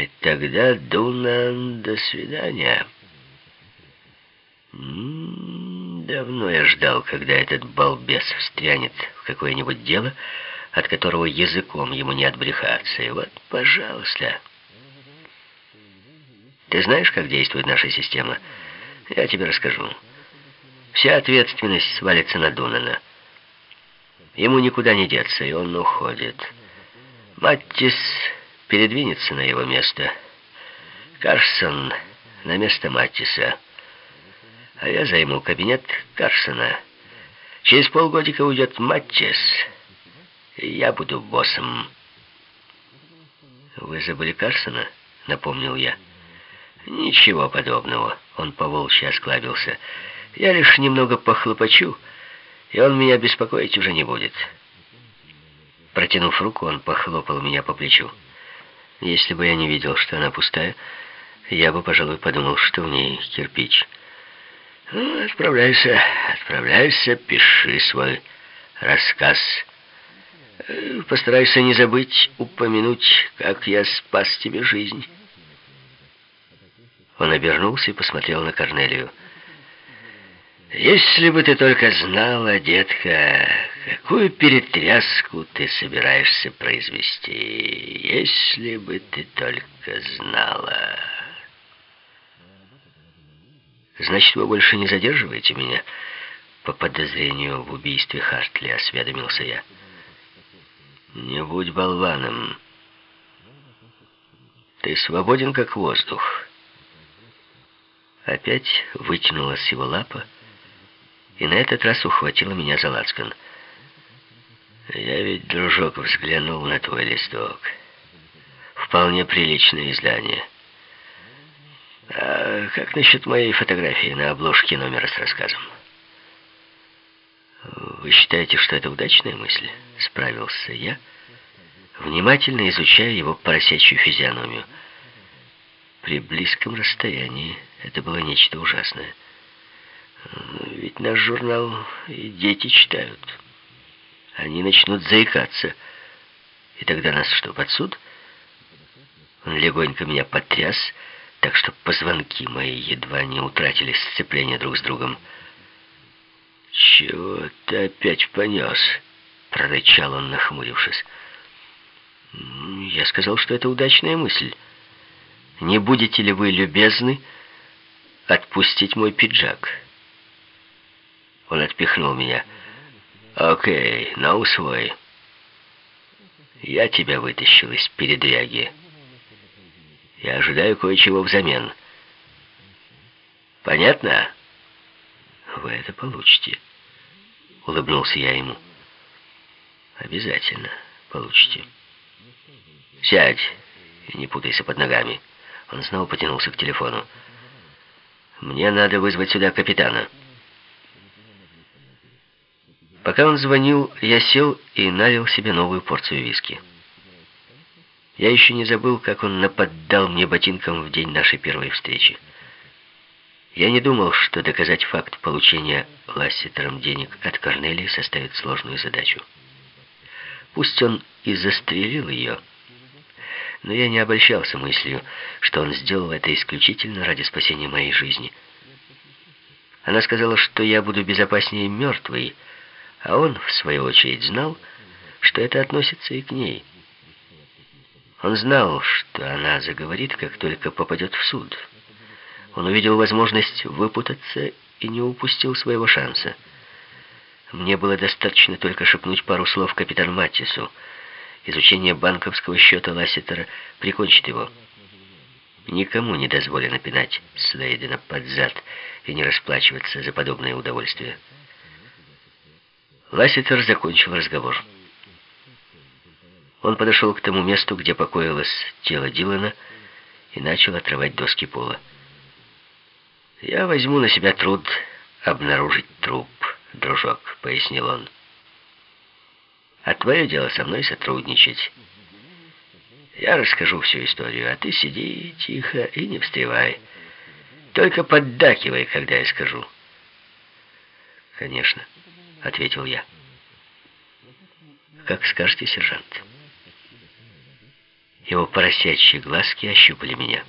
И тогда, Дунан, до свидания. М -м, давно я ждал, когда этот балбес встрянет в какое-нибудь дело, от которого языком ему не отбрехаться. И вот, пожалуйста. Ты знаешь, как действует наша система? Я тебе расскажу. Вся ответственность свалится на Дунана. Ему никуда не деться, и он уходит. Маттис передвинется на его место. Карсон на место Маттиса. А я займу кабинет Карсона. Через полгодика уйдет Маттис, я буду боссом. «Вы забыли Карсона?» — напомнил я. «Ничего подобного», — он поволчьи осклабился. «Я лишь немного похлопочу, и он меня беспокоить уже не будет». Протянув руку, он похлопал меня по плечу. Если бы я не видел, что она пустая, я бы, пожалуй, подумал, что в ней кирпич. Ну, отправляйся, отправляйся, пиши свой рассказ. Э, постарайся не забыть упомянуть, как я спас тебе жизнь. Он обернулся и посмотрел на Корнелию. «Если бы ты только знала, детка, какую перетряску ты собираешься произвести, если бы ты только знала...» «Значит, вы больше не задерживаете меня?» «По подозрению в убийстве Хартли», — осведомился я. «Не будь болваном. Ты свободен, как воздух». Опять вытянулась его лапа и на этот раз ухватила меня за лацкан. «Я ведь, дружок, взглянул на твой листок. Вполне приличное издание. А как насчет моей фотографии на обложке номера с рассказом?» «Вы считаете, что это удачная мысль?» — справился я, внимательно изучая его поросячью физиономию. При близком расстоянии это было нечто ужасное. Ведь наш журнал и дети читают. Они начнут заикаться. И тогда нас что, под суд? Он легонько меня потряс, так что позвонки мои едва не утратили сцепление друг с другом. «Чего ты опять понес?» — прорычал он, нахмурившись. «Я сказал, что это удачная мысль. Не будете ли вы любезны отпустить мой пиджак?» Он отпихнул меня. «Окей, на усвой. Я тебя вытащил из передряги. Я ожидаю кое-чего взамен. Понятно?» «Вы это получите», — улыбнулся я ему. «Обязательно получите». «Сядь не путайся под ногами». Он снова потянулся к телефону. «Мне надо вызвать сюда капитана». Пока он звонил, я сел и налил себе новую порцию виски. Я еще не забыл, как он нападал мне ботинком в день нашей первой встречи. Я не думал, что доказать факт получения Лассетером денег от Корнелии составит сложную задачу. Пусть он и застрелил ее, но я не обольщался мыслью, что он сделал это исключительно ради спасения моей жизни. Она сказала, что я буду безопаснее мертвой, а он, в свою очередь, знал, что это относится и к ней. Он знал, что она заговорит, как только попадет в суд. Он увидел возможность выпутаться и не упустил своего шанса. Мне было достаточно только шепнуть пару слов капитану Маттису. Изучение банковского счета Лассетера прикончит его. Никому не дозволено пинать Слейдена под зад и не расплачиваться за подобное удовольствие. Ласситер закончил разговор. Он подошел к тому месту, где покоилось тело Дилана, и начал отрывать доски пола. «Я возьму на себя труд обнаружить труп, дружок», — пояснил он. «А твое дело со мной сотрудничать. Я расскажу всю историю, а ты сиди тихо и не встревай. Только поддакивай, когда я скажу». «Конечно». — ответил я. «Как скажете, сержант». Его поросячьи глазки ощупали меня.